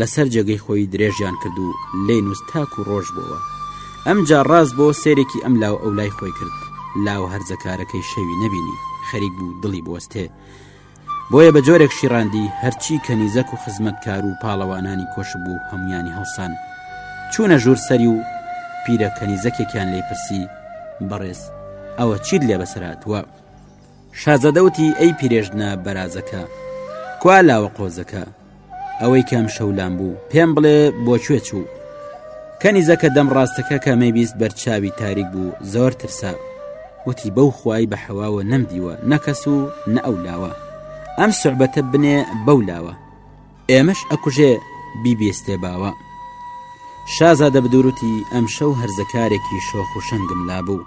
لەسەر جێگەی خۆی درێژیان کرد و لێ نووس تاک و ڕۆژ بووەوە ئەمجا ڕاست بۆ سێرێکی ئەم لاو ئەو لای خۆی کرد لاوە هەرزەکارەکەی شەوی نەبینی خەریک بوو دڵی بوەستێ بۆیە بە جۆرێک شیڕاندی هەرچی کەنیزەک و خزمەتکار و پاڵەوانانی کۆش بوو هەمویانی هەڵسان چوونە ژوور سەری و پیرە کەنیزەکێکیان لی پرسی بەڕێز ئەوە چیت لێ بەسەراتوە شازادە وتی ئەی پیرێژنە بەرازەکە کوا لاوە قۆزەکە ئەوەی کەم شەولام بوو پێم بڵێ بۆ کوێ چوو کەنیزەکە دەم ڕاستەکە کە مەبیست بەرچاوی تاریک بوو زۆر ترسا وتی بەو خوای بە حەواوە نەمدیوە نەکەس و نە ئەو لاوە ئەم سعبەتە بنێ بەو لاوە ئێمەش ئەکوژێ بیبێستێ باوە شازادە بدوروتی ئەم شەو هەرزەکارێکی شۆخ و شەنگم لابوو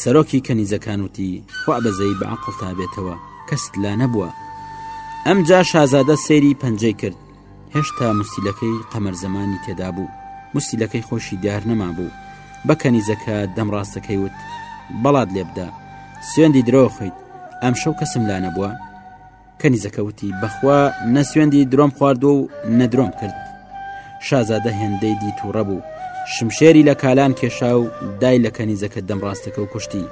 سەرۆکی کەنیزەکان وتی خوا بەزەیی بە عقڵتا بێتەوە کەست لا نەبووە ئەمجا شازادە سەیری پەنجەی کرد هێشتا مسیلەکەی قەمەر زەمانی تێدا بوو مسیلەکەی خۆشی دیار نەما بوو بە کەنیزەکە دەم ڕاستەکەی وت بەڵات لێبدا سوێندی درۆخیت ئەم شەو کەسم لا نەبووە کەنیزەکە وتی بەخوا نە سوێندی درۆم خواردووە و نەدرۆم کرد شازادە هێندەی دی تووڕە بوو شمشێری لە کالان کێشا و دای لە کەنیزەکە دەم ڕاستەکە و کوشتی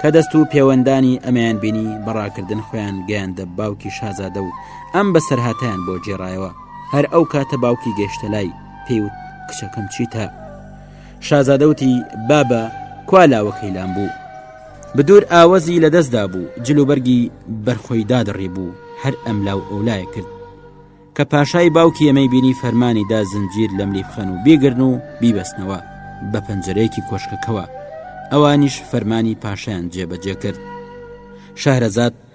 کە دەست و پێوەندانی ئەمیان بینی بەڕاکردن خۆیان گەیاندە باوکی شازادە و ئەم بەسەرهاتیان بۆ جێڕایەوە هەر ئەو کاتە باوکی گەشتە لای پێوت کچەکەم چیتە شازادەوتی بابە کوا لاوەکەی لام بوو بدور ئاوەزی لە دەستدا بوو جلوبەرگی بەرخۆی دادڕی بوو هەر ئەم لاو ئەولای کرد کە پاشای باوکی ئەمەی بینی فەرمانی دا زنجیر لەم لی بخەن و بیگرن و بیبەستنەوە بە پەنجەرەیەکی کۆشکەکەوە ئەوانیش فەرمانی پاشایان جێبەجێ کرد شارەزاد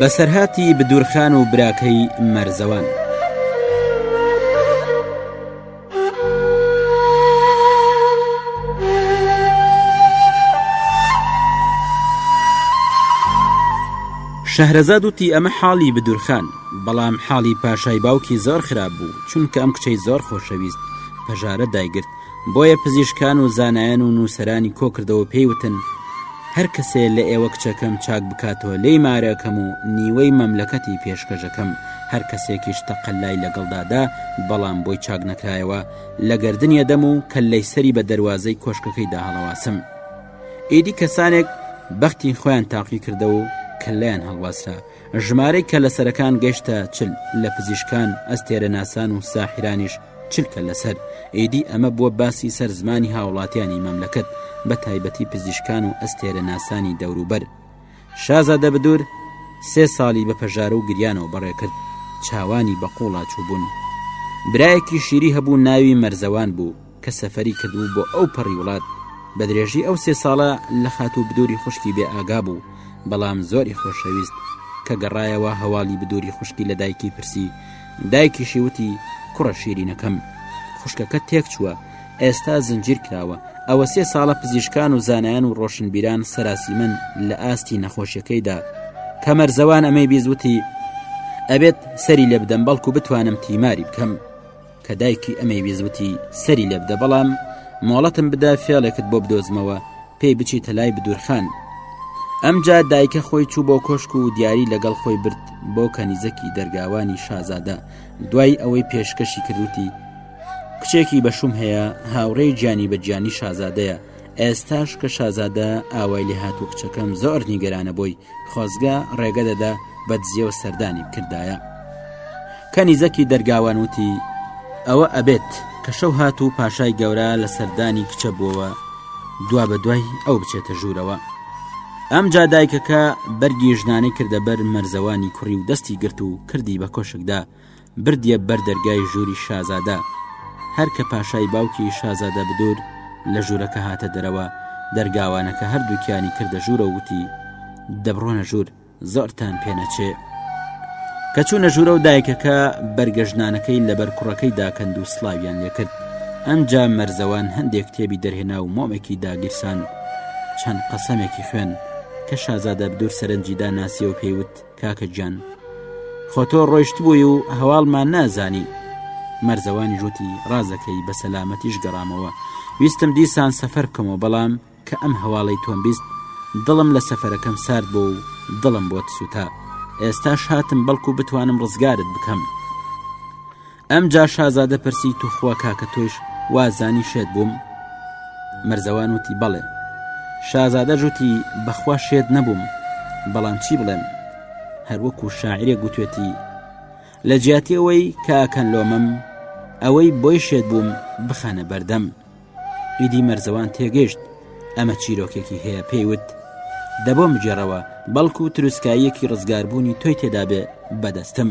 بەسەرهاتی بدورخان و براکەی مەرزەوان. شەهرەزاد وتی ئەمە حاڵی بدورخان بەڵام حاڵی پاشای باوکی زۆر خراپ بوو چونکە ئەم کچەی زۆر خۆشەویست پەژارە دایگرت بۆیە پزیشکان و زانایان و نووسرانی کۆکردەوە پێی وتن هەر کەسێ لە ئێوە کچەکەم چاک بکاتەوە لی مارەکەم و نیوەی مەملەکەتی پێشکەشەکەم هەر کەسێکیش تەقەلای لەگەڵدادا بەڵام بۆی چاک نەکرایەوە لە گەردنیە دەم و کە لەی سەری بە دەواازەی کۆشکەکەی داهڵەواسم ئیدی کەسانێک بەختی خۆیان تاقی کردە و کەلیان هەڵواسرا ژمارەی کە لە سەرەکان گەشتە چل لە پزیشکان ئەستێرە ناسان و ساحرانیش چلکە لەسەر، ئیدی ئەمە بووە باسی سەر زمانی هاوڵاتیانی مەملەکەت، بە تایبەتی پزیشکان و ئەستێرەناسانی دەوروبەر. شازادە بدوور سێ ساڵی بە پەژارە و گریانەوە بەڕێ کرد، چاوانی بە قوڵا چووبوون. برایەکی شیری هەبوو ناوی مەرزەوان بوو، کە سەفەری کردبوو بۆ ئەو پەڕی وڵات. بە درێژی ئەو سێ ساڵە لە خاتوو بدووری خوشکی بێ ئاگا بوو، بەڵام زۆری خۆشەویست. کە گەڕایەوە هەواڵی بدووری خوشکی لە دایکی پرسی، دایکیشی وتی کوڕە شیرینەکەم خوشکەکە تێک چووە ئێستا زنجیر کراوە ئەوە سێ ساڵە پزیشکان و زانایان و ڕۆشنبیران سەراسی من لە ئاستی نەخۆشیەکەیدا کەمەرزەوان ئەمەی بیزوتی ئەبێت سەری لێ بدەم بەڵکو بتوانم تیماری بکەم کە دایکی ئەمەی ویزوتی سەری لێ بدە بەڵام مۆڵەتم بدا فێڵێکت بۆ بدۆزمەوە پێی بچیتە لای بدورخان ئەمجا دایکە خۆی چوو بۆ کۆشک و دیاری لەگەڵ خۆی برد بۆ کەنیزەکی دەرگاوانی شازادە دوای ئەوەی پێشکەشی کردوتی کچێکی بەشوم هەیە هاوڕێ گیانی بە گیانی شازادەیە ئێستاش کە شازادە ئاوای لێهات و کچەکەم زۆر نیگەرانە بۆی خۆزگە ڕێگە دەدا بە دزێو سەردانی بکردایە کەنیزەکی دەرگاوان وتی ئەوە ئەبێت کە شەو هات و پاشای گەورە لە سەردانی کچە بووەوە دوا بە دوای ئەو بچێتە ژوورەوە ئەم جا دایکەکە بەرگی ژنانەی کردە بەر مەرزەوانی کوڕی و دەستی گرت و کردی بە کۆشکدا بردیە بەر دەرگای ژووری شازادە هەر کە پاشای باوکی شازادە بدوور لە ژوورەکە هاتە دەرەوە دەرگاوانەکە هەردووکیانی کردە ژوورە وتی دەبڕۆنە ژوور زۆرتان پێنەچێ کە چوونە ژوورە و دایکەکە بەرگەژنانەکەی لەبەر کوڕەکەی داکەند و سلاویان لێکرد ئەمجا مەرزەوان هەندێک کتێبی دەرهێنا و مۆمێکی داگیرسان چەند قەسەمێکی خوێن کە شازادە بدور سەرنجیدا ناسیەوە پێیوت کاکە گیان خۆ تۆ ڕۆیشتبووی و هەواڵمان نازانی مەرزەوانی ژووتی ڕازەکەی بە سەلامەتیش گەڕامەوە ویستم دیسان سەفەر بکەمەوە بەڵام کە ئەم هەواڵی تۆم بیست دڵم لە سەفەرەکەم سارد بۆ و دڵم بۆت سووتا ئێستاش هاتم بەڵکو بتوانم ڕزگارت بکەم ئەمجا شازادە پرسی توخوا کاکە تۆش وازانی شێت بووم مرزەوان وتی بەڵێ شازادە ژوتی بەخوا شێت نەبووم بەڵام چی بڵێم هەروەکو شاعرێک گوتێتی لە جیاتی ئەوەی کاکەن لۆمەم ئەوەی بۆی شێت بووم بخانە بەردەم ئیدی مەرزەوان تێگەشت ئەمە چیرۆکێکی هەیە پێیوت دەبۆم جێڕەوە بەڵکو تروسکاییەکی ڕزگاربوونی تۆی تێدابێ بەدەستم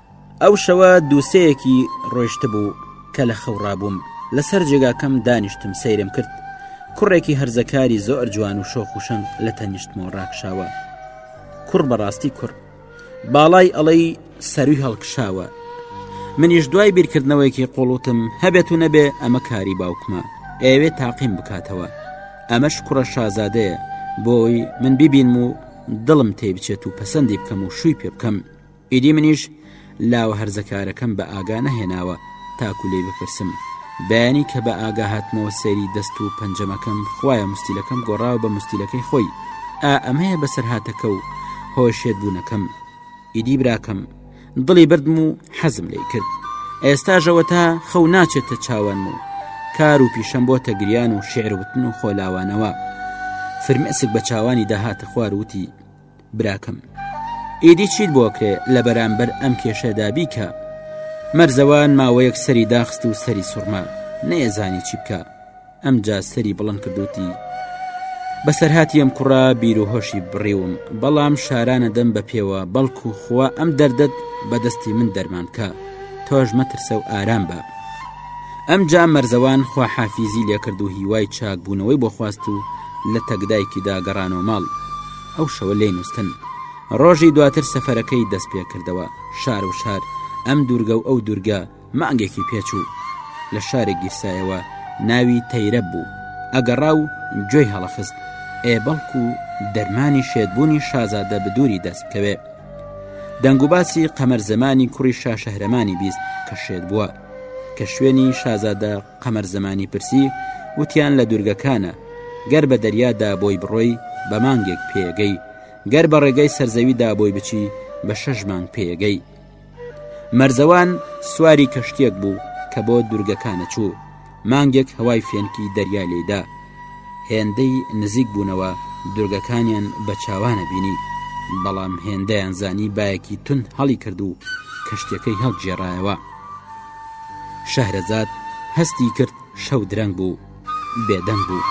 ئەو شەوە دووسەیەکی ڕۆیشت بوو کە لە خەوڕابووم لەسەر جێگاکەم دانیشتم سەیرم کرد کوڕێکی هەرزەکاری زۆر جوان و شۆخ و شەنگ لە تەنیشتمەوە ڕاکشاوە کوڕ بەڕاستی کوڕ باڵای ئەڵەی سەروی هەڵکشاوە منیش دوای بیرکردنەوەیکی قوڵوتم هەبێت و نەبێ ئەمە کاری باوکمە ئەوێ تاقیم بکاتەوە ئەمەش کوڕە شازادەیە بۆی من ببینم و دڵم تێ بچێت و پەسەندی بکەم و شووی پێ بکەم ئیدی منیش لاوە هەرزەکارەکەم بە ئاگا نەهێناوە تاکو لێی بپرسم بەیانی کە بە ئاگا هاتمەوە سەیری دەست و پەنجەمەکەم خویە مستیلەکەم گۆڕاوە بە مستیلەکەی خۆی ئا ئەمەیە بەسەرهاتەکە و هۆشێت بوونەکەم ئیدی براکەم دڵی بردم و حەزم لی کرد ئێستاژەوە تا خەو ناچێتە چاوانم و کار و پیشەم بۆ تەگریان و شعروتن و خۆلاوانەوە فرمێسک بە چاوانی داهاتە خوار وتی براکەم ئیدی چیت بۆ کرێ لە بەرامبەر ئەم کێشەدا بیکە مەرزەوان ماوەیەک سەری داخست و سەری سوڕما نەیەزانی چی بکە ئەم جا سەری بڵند کردوتی بەسەرهاتی ئەم کوڕا بیر و هۆشی بڕیوم بەڵام شارانە دەم بە پێوە بەڵکو خوا ئەم دەردەت بەدەستی من دەرمانکە تۆش مەترسە و ئارام بە ئەمجا مەرزەوان خواحافیزی لێکرد و هیوای چاک بوونەوەی بۆ خواست و لە تەکدایکیدا گەڕانەوە ماڵ ئەو شەوە لی نووسن ڕۆژی دواتر سەفەرەکەی دەست پێکردەوە شار و شار ئەم دوورگە و ئەو دوورگە مانگێکی پێچوو لە شارێک گیرسایەوە ناوی تەیرە بوو ئەگەڕا و گوێی هەڵەخست ئێ بەڵکو و دەرمانی شێتبوونی شازادە بدووری دەست بکەوێ دەنگوباسی قەمەر زمانی کوڕی شاشەهرەمانی بیست کە شێت بووە کە شوێنی شازادە قەمەر زەمانی پرسی وتیان لە دوورگەکانە گەر بە دەریادا بۆی بڕۆی بە مانگێک پێگەی گەر بە ڕێگەی سەرزەویدا بۆی بچی بە شەش مانگ پێگەی مەرزەوان سواری کەشتێک بوو کە بۆ دوورگەکانە چوو مانگێک هەوای فێنکی دەریا لێیدا هێندەی نزیک بوونەوە دورگەکانیان بە چاوانە بینی بەڵام هێندەیان زانی باەکی تون هەڵی کرد و کەشتەکەی هەڵگێڕایەوە شەهرەزاد هەستی کرد شەو درەنگ بوو بێدەنگ بوو.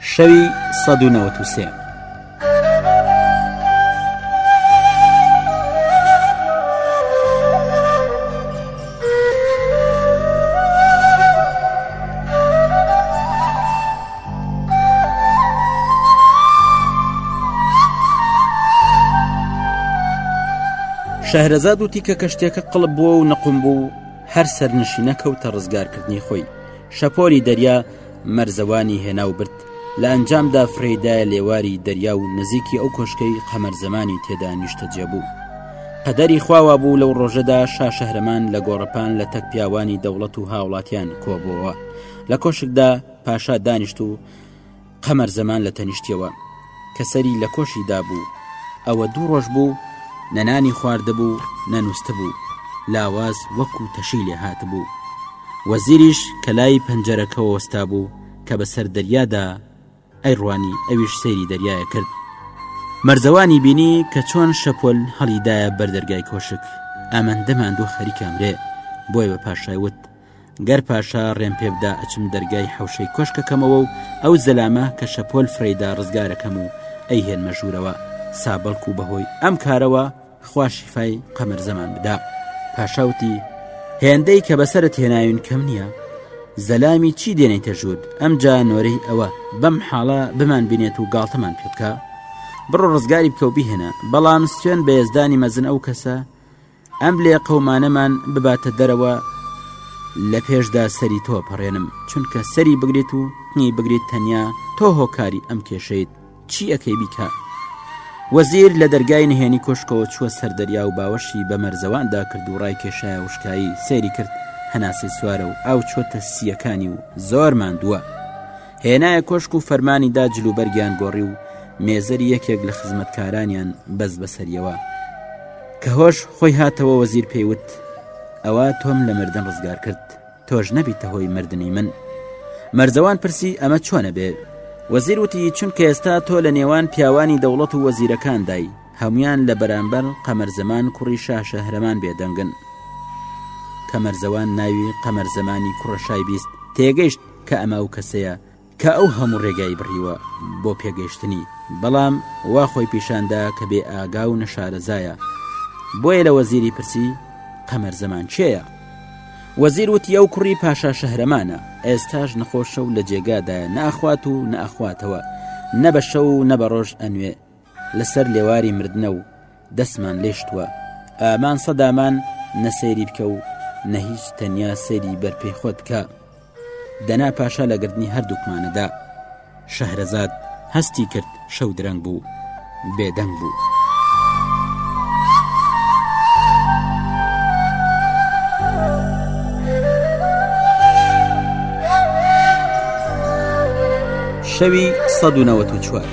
شەوی سەد و نەوەت و سێ. شەهرەزاد وتی کە کەشتێکە قڵب بووە و نەقم بوو هەر سەرنشینەکەوتە ڕزگارکردنی خۆی شەپۆلی دەریا مەرزەوانی هێنا و برد لە ئەنجامدا فرەیدایە لێواری دەریا و نزیکی ئەو کۆشکەی قەمەر زەمانی تێدا نیشتەجێ بوو قەدەری خواوا بوو لەو ڕۆژەدا شاشەهرەمان لە گۆڕەپان لە تەک پیاوانی دەوڵەت و هاوڵاتیان کۆبەوە لە کۆشکدا پاشا دانیشت و قەمەر زەمان لە تەنیشتەوە کە سەری لە کۆشی دابوو، ئەوە دوو ڕۆژ بوو نە نانی خواردبوو نە نوستبوو، لاواز وەکو تەشی لێ هاتبوو. وەزیریش کە لای پەنجەرەکەوە وەستابوو کە بە سەر دەریادا ئەیڕوانی ئەویش سەیری دەریایە کرد. مەرزەوانی بینی کە چۆن شەپۆل هەڵیدایە بەر دەرگای کۆشک، ئەمەندە ماندووە خەریکە ئەمرێ، بۆیە بە پاشای وت، گەر پاشا ڕێم پێبدا ئەچم دەرگای حوشەی کۆشکەکەمەوە و ئەو زەلامە کە شەپۆل فرەیدا ڕزگارەکەم و ئەی هێن مەژوورەوە سابەڵک و بەهۆی ئەم کارەوە خوا شیفای قەمەر زەمان بدا پاشاوتی هێندەی کە بەسرت هێناوین کەم نییە زەلامی چی دێنێتە ژوود ئەم جا نۆرەی ئەوە بەم حاڵە بمان بینێت و گاڵتەمان پێ بکە بڕۆ ڕزگاری بکە و بهێنە بەڵام سوێن بە یزدانی مەزن ئەو کەسە ئەم لێقەومانەمان بباتە دەرەوە لە پێشدا سەری تۆ پەڕێنم چونکە سەری بگریت و نی بگریت تەنیا تۆ هۆکاری ئەم کێشەیت چی ئەەکەی بیکە وەزیر لە دەرگای نهێنی کۆشکەوە چووە سەردەریا و باوەشی بە مەرزەواندا کرد و ڕای کێشایە وشکایی سەیری کرد هەناسەی سوارە و ئاو چۆتە سییەکانی و زۆر ماندووە هێنایە کۆشک و فەرمانی دا جلوبەرگیان گۆڕی و مێزەری یەکێک لە خزمەتکارانیان بەس بەسەریەوە کە هۆش خۆی هاتەوە وەزیر پێیوت ئەوە تۆم لە مردن ڕزگار کرد تۆش نەبیتە هۆی مردنی من مەرزەوان پرسی ئەمە چۆنە بێ وەزیر وتی چونکە ئێستا تۆ لە نێوان پیاوانی دەوڵەت و وەزیرەکاندای هەمویان لە بەرامبەر قەمەر زەمان کوڕی شاشە هەرەمان بێدەنگن کەمەرزەوان ناوی قەمەر زەمانی کوڕەشای بیست تێگەشت کە ئەمە ئەو کەسەیە کە ئەو هەموو ڕێگای بڕیوە بۆ پێگەشتنی بەڵام وا خۆی پیشاندا کە بێ ئاگا و نەشارەزایە بۆیە لە وەزیری پرسی قەمەر زەمان چێە وەزیر وتی ئەو کوڕی پاشا شەهرەمانە ئێستاش نەخۆشە و لە جێگادایە ناخوات و نەخواتەوە نەبەشە و نەبەڕۆژ ئەنوێ لەسەر لێواری مردنە و دەسمان لێ شتووە ئامان سەدامان نە سەیری بکە و نە هیچ تەنیا سەیری بەرپێی خۆت بکە دەنا پاشا لە گردنی هەردووکمانەدا شەهرەزاد هەستی کرد شەو درەنگ بوو بێدەنگ بوو. شەوی 1940.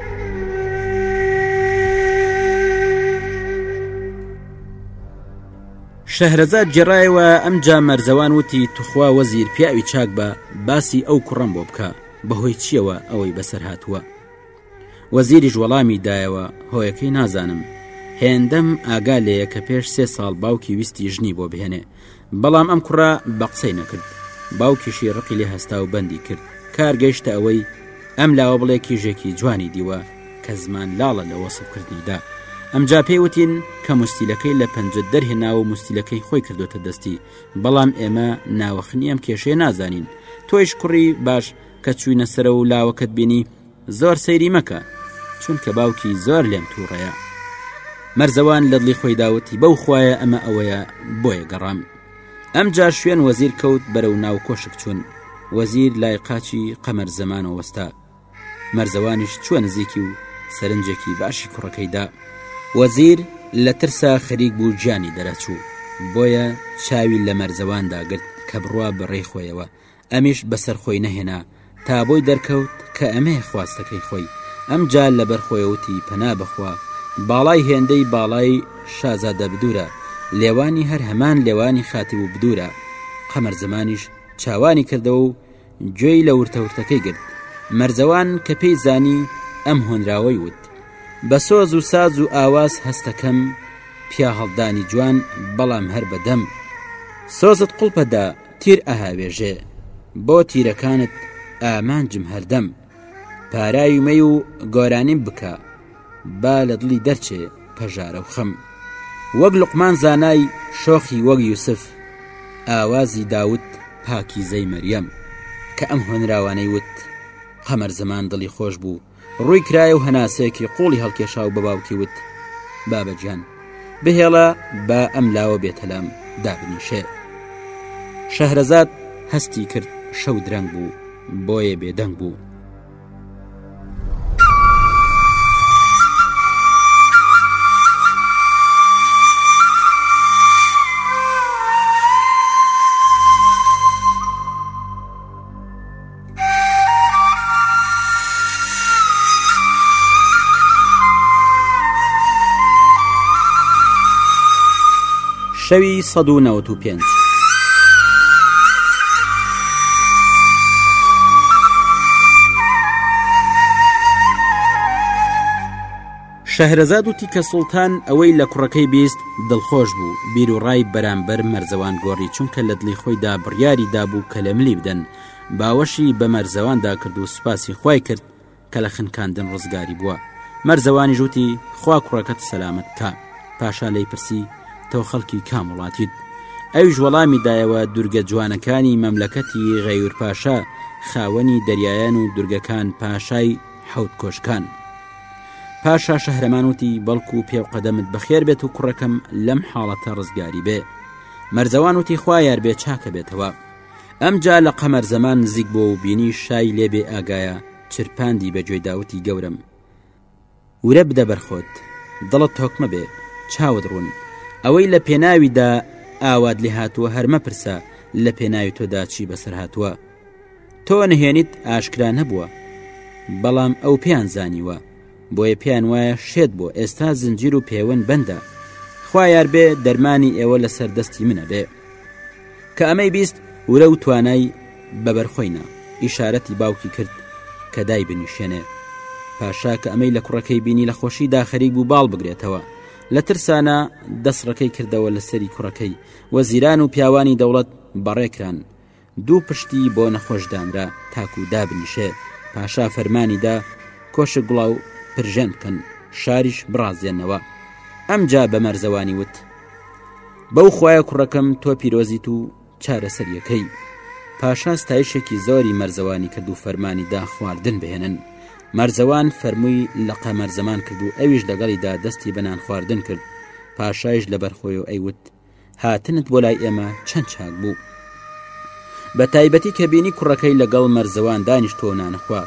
شەهرەزاد جێڕایەوە ئەمجا مەرزەوان وتی توخوا وەزیر پیاوی چاک بە باسی ئەو کوڕم بۆ بکە بەهۆی چیەوە ئەوەی بەسەر هاتووە وەزیریش وەڵامی دایەوە هۆیەکەی نازانم هێندەم ئاگا لێیە کە پێش سێ ساڵ باوکی ویستی ژنی بۆ بهێنێ بەڵام ئەم کوڕە بە قسەی نەکرد باوکیشی ڕقی لێ هەستا و بەندی کرد کار گەیشتە ئەوەی ئەم لاوە بڵێ کیژێکی جوانی دیوە کە زمان لاڵە لە وەسفکردنیدا ئەمجا پێی وتین کە مستیلەکەی لە پەنجە دەرهێنا و مستیلەکەی خۆی کردوتە دەستی بەڵام ئێمە ناوەخنی ئەم کێشەیە نازانین تۆیش کوڕی باش کە چوینە سەرە و لاوەکەت بینی زۆر سەیری مەکە چونکە باوکی زۆر لێم تووڕەیە مەرزەوان لە دڵی خۆی داوتی بەو خویە ئەمە ئەوەیە بۆیە گەڕام ئەم جا شوێن وەزیر کەوت بەرەو ناو کۆشک چوون وەزیر لای قاچی قەمەر زەمانەوە وەستا مەرزەوانیش چوە نزیکی و سەرنجێکی باشی کوڕەکەیدا وەزیر لە ترسا خەریک بوو گیانی دەرەچوو بۆیە چاوی لە مەرزەواندا گرت کە بڕوا بەڕێی خۆیەوە ئەمیش بەسەر خۆی نەهێنا تا بۆی دەرکەوت کە ئەمەیە خواستەکەی خۆی، ئەمجا لەبەر خۆی وتی پەنا بەخوا، باڵای هێندەی باڵای شازادەبدوورە، لێوانی هەر هەمان لێوانی خاتیوبدوورە، قەمەرزەمانیش چاوانی کردەوە و گوێی لە ورتەورتەکەی گرت، مەرزەوان کە پێی زانی ئەم هۆنراوەی وت، بە سۆز و ساز و ئاواز هەستەکەم پیاهەڵدانی جوان بەڵام هەر بە دەم سۆزت قوڵپە دا، تیر ئەهاوێژێ بۆ تیرەکانت ئامانجم هەردەم پاراوی مەی و گۆرانیم بکە با لە دڵی دەرچێ پەژارە و خەم وەک لقمان زانای شۆخی وەک یوسف ئاوازی داوت پاکی زەی مەریەم کە ئەم هۆنراوانەی وت قەمەر زەمان دڵی خۆش بوو ڕووی کرایە و هەناسەیەکی قوڵی هەڵکێشا و بە باوکی وت بابە گیان بهێڵە با ئەم لاوە بێتەلام دابنیشێ شەهرەزاد هەستی کرد شەو درەنگ بوو بۆیە بێدەنگ بوو شەوی سەد و نەوەت و پێنج. شەهرەزاد و تیکە سوڵتان ئەوەی لە کوڕەکەی بیست دڵخۆش بوو بیر و ڕای بەرامبەر مەرزەوان گۆڕی چونکە لە دڵی خۆیدا بڕیاری دابوو کە لە ملی بدەن باوەشی بە مەرزەواندا کرد و سوپاسی خوای کرد کە لە خنکاندن ڕزگاری بووە مەرزەوانی ژووتی خوا کوڕەکەت سەلامت کا پاشا لی پرسی تۆ خەڵکی کام وڵاتیت ئەویش وەڵامی دایەوە دورگە جوانەکانی مەملەکەتی غەیور پاشا خاوەنی دەریایان و دورگەکان پاشای حەوت کۆشکان پاشا شەهرەمان وتی بەڵکو و پێو قەدەمت بەخێر بێت و کوڕەکەم لەم حاڵەتە ڕزگاری بێ مەرزەوان وتی خوا یار بێ چاکە بێتەوە ئەمجا لە قەمەر زەمان نزیک بۆ و بینی شای لێ بێ ئاگایە چرپاندی بە گوێی داوتی گەورم ورە بدە بەرخۆت دڵت تۆکمە بێ چاوت ڕوون ئەوەی لە پێناویدا ئاوات لێ هاتووە هەرمە پرسە لە پێناوی تۆدا چی بەسەر هاتووە تۆ نهێنیت ئاشکرا نەبووە بەڵام ئەو پێیان زانیوە بۆیە پێیان وایە شێت بۆ ئێستا زنجیر و پێوەن بەندە خوایار بێ دەرمانی ئێوە لەسەر دەستی منە بێ کە ئەمەی بیست ورە و توانای بەبەرخۆینە ئیشارەتی باوکی کرد کە دای بنیشێنێ پاشا کە ئەمەی لە کوڕەکەی بینی لە خۆشی داخەری بوو باڵ بگرێتەوە لە ترسانە دەسڕەکەی کردەوە لەسەری کوڕەکەی وەزیران و پیاوانی دەوڵەت بەڕێکران دوو پشتی بۆ نەخۆش دانرا تاکو دابنیشێ، پاشا فەرمانی دا کۆشک گڵاو پرژێن بکەن، شاریش بڕازێنەوە. ئەمجا بە مەرزەوانی وت، بەو خوایە کوڕەکەم تۆ پیرۆزیت و چارەسەریەکەی. پاشا ستایشێکی زۆری مەرزەوانی کرد و فەرمانی دا خواردن بهێنن. مەرزەوان فەرمووی لەقە مەرزەمان کرد و ئەویش لەگەڵیدا دەستی بە نان خواردن کرد، پاشایش لەبەرخۆیەوە ئەیوت، هاتنت بۆ لای ئێمە چەند چاک بوو بە تایبەتی کە بینی کوڕەکەی لەگەڵ مەرزەوان دانیشتۆ نانخوا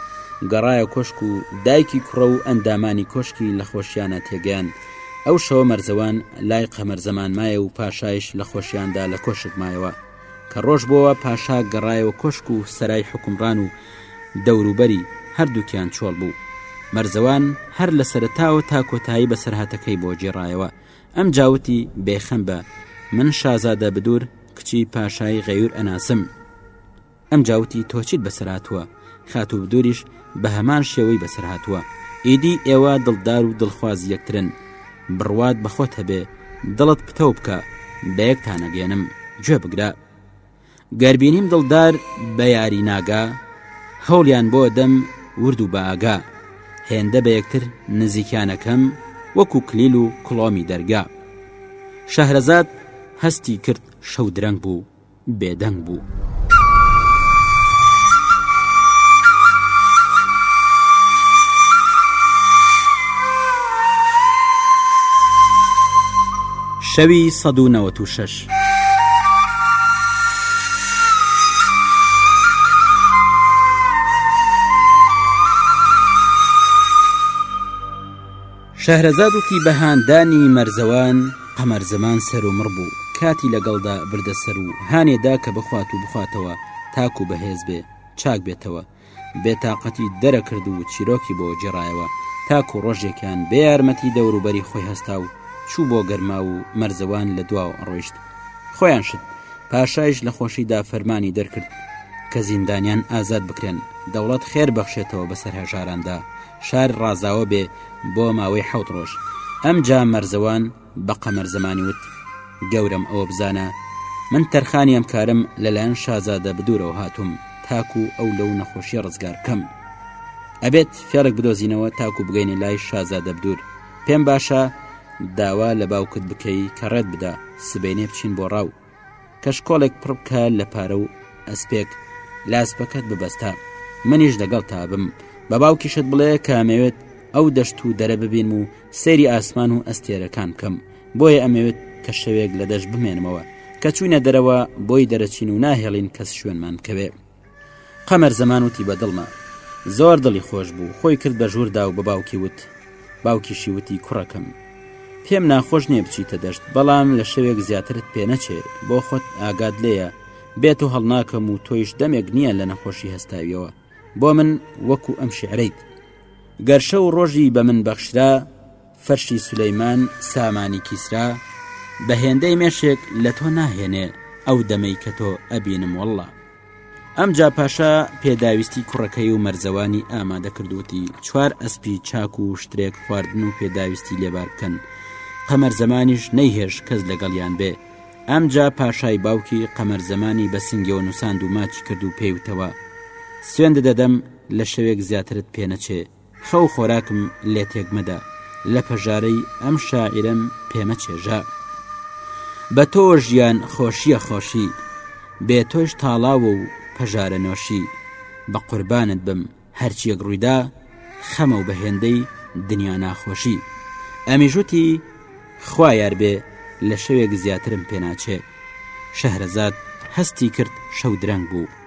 گەڕایە کۆشک و دایکی کوڕە و ئەندامانی کۆشکی لە خۆشیانە تێگەیان ئەو شەوە مەرزەوان لای قەمەر زەمان مایە و پاشایش لە خۆشیاندا لە کۆشک مایەوە کە ڕۆژ بۆوە پاشا گەڕایەوە کۆشک و سەرای حکومڕان و دەوروبەری هەردووکیان چۆڵ بوو مەرزەوان هەر لە سەرتاوە تا کۆتایی بەسەرهاتەکەی بۆ جێڕایەوە ئەم جا وتی، بێخەم بە، من شازادە بدوور کچی پاشای غەیور ئەناسم. ئەم جا وتی، تۆ چیت بەسەر هاتووە؟ خاتوو بدووریش بە هەمان شێوەی بەسەر هاتووە. ئیدی ئێوە دڵدار و دڵخوازی یەکترن. بڕوات بە خۆت هەبێ، دڵت پتەو بکە، بە یەکتان ئەگەێنم، گوێ بگرە. گەر بینیم دڵدار بە یاری ناگا هەوڵیان بۆ دەم ورد و بەئاگا هێندە بە یەکتر نزیکیانەکەم وەکو کلیل و کڵۆمی دەرگا شەهرەزاد هەستی کرد شەو درەنگ بوو بێدەنگ بوو. شەوی 1996 شەهرەزاد وتی بە هاندانی مەرزەوان قەمەر زەمان سەر و مڕ بوو کاتی لەگەڵدا بردە سەر و هانێدا کە بخوات و بخواتەوە تاکو بەهێز بێ چاک بێتەوە بێتاقەتی دەرەکرد و چیرۆکی بۆ گێڕایەوە تاکو ڕۆژێکیان بێ یارمەتی دەوروبەری خۆی هەستا و چوو بۆ گەرماو و مەرزەوان لە دواوە ڕۆیشت خۆیان شت پاشایش لە خۆشیدا فەرمانی دەرکرد کە زیندانیان ئازاد بکرێن دەوڵەت خێر بەخشێتەوە بەسەر هەژاراندا شار ڕازاوە بێ بۆ ماوەی حەوت ڕۆژ ئەمجا مەرزەوان بە قەمەر زەمانی وت گەورەم ئەوە بزانە من تەرخانی ئەم کارم لەلایەن شازادە بدورەوە هاتووم تاکو ئەو لەو نەخۆشیە ڕزگار بکەم ئەبێت فێڵک بدۆزینەوە تاکو بگەینە لای شازا دەبدور پێم باشە داوا لە باوکت بکەی کە ڕێت بدە سبینێ بچین بۆ ڕاو کەشکۆڵێک پڕ بکە لە پارە و ئەسپێک لاسپەکەت ببەستە منیش لەگەڵ تا بم بە باوکیشت بڵێ کامەوێت ئەو دەشت و دەرە ببینم و سەیری ئاسمان و ئەستێرەکان بکەم بۆیە ئەمەوێت کە شەوێک لە دەش بمێنمەوە کە چوینە دەرەوە بۆی دەرەچین و ناهێڵین کەس شوێنمان بکەوێ قەمەر زەمان وتی بە دڵمە زۆر دڵی خۆش بوو خۆی کرد بە ژووردا و بە باوکی وت باوکیشی وتی کوڕەکەم پێم ناخۆش نییە بچیتە دەشت بەڵام لە شەوێک زیاترت پێ نەچێ بۆ خۆت ئاگاد لێیە بێت و هەڵناکەم و تۆیش دەمێک نییە لە نەخۆشی هەستاویەوە بۆ من وەکو ئەم شعرەیت گەرشە و ڕۆژی بە من بەخشرا فەرشی سولەیمان سامانی کیسرا بە هێندەی مێشێک لە تۆ ناهێنێ ئەو دەمەی کە تۆ ئەبینم واللە ئەمجا پاشا پێداویستی کوڕەکەی و مەرزەوانی ئامادە کردوتی چوار ئەسپی چاک و شترێک خواردن و پێداویستی لێبار بکەن قەمەر زەمانیش نەیهێش کەس لەگەڵیان بێ ئەمجا پاشای باوکی قەمەر زەمانی بە سنگەوە نووساند و ماچی کرد و پێیوتەوە سوێندە دەدەم لە شەوێک زیاترت پێنەچێ خەو و خۆراکم لێ تێک مەدە. لە پەژارەی ئەم شاعیرەم پێ مەچێژە. بە تۆ ژیان خۆشییە خۆشی. بێ تۆش تاڵاوە و پەژارە نۆشی. بە قوربانت بم هەرچییەک ڕوویدا، خەمە و بە هێندەی دنیا ناخۆشی. ئەمیش وتی، خوا یار بێ لە شەوێک زیاترم پێ ناچێ. شەهرەزاد هەستی کرد شەو درەنگ بوو.